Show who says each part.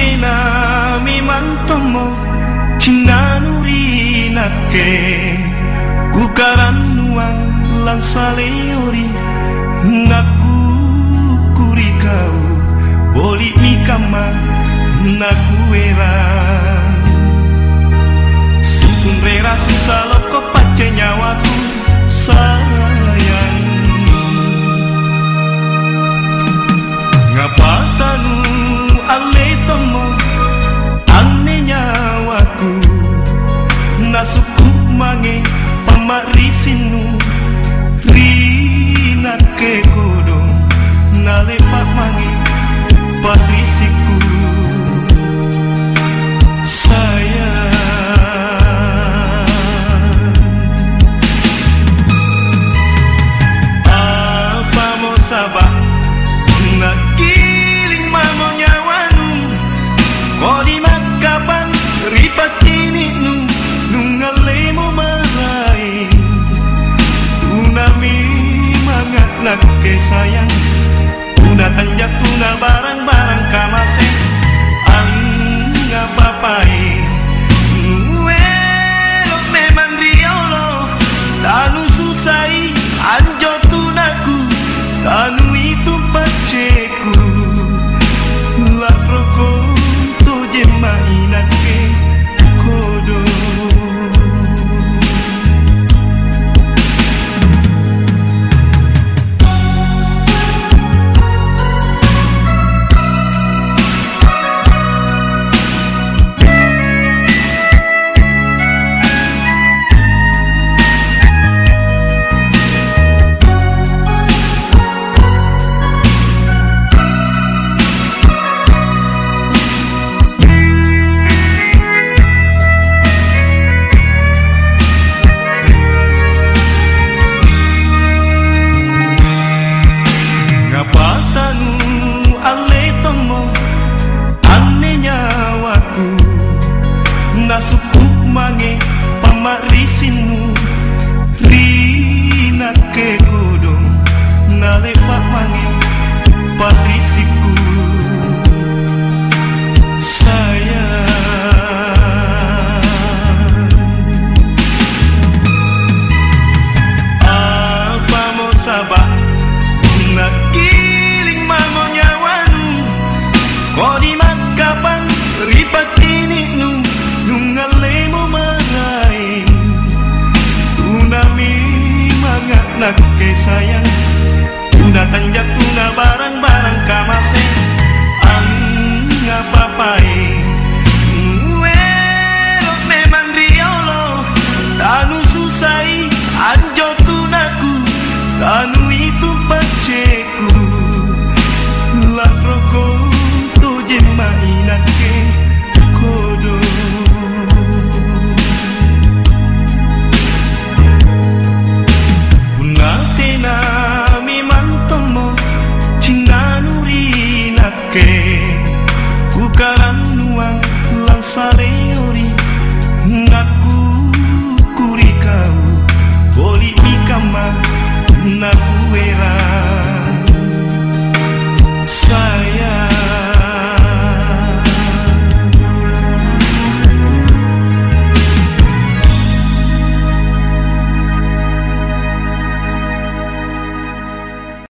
Speaker 1: sina mi mantomo cinanuri nake. Ku karanuan langsa leori naku kuri kau boli mi kama naku era. Sukun rera susah lo kopace nyawaku. Ripakinig nung, nung alay mo maray Tunami mga lagkay sayang não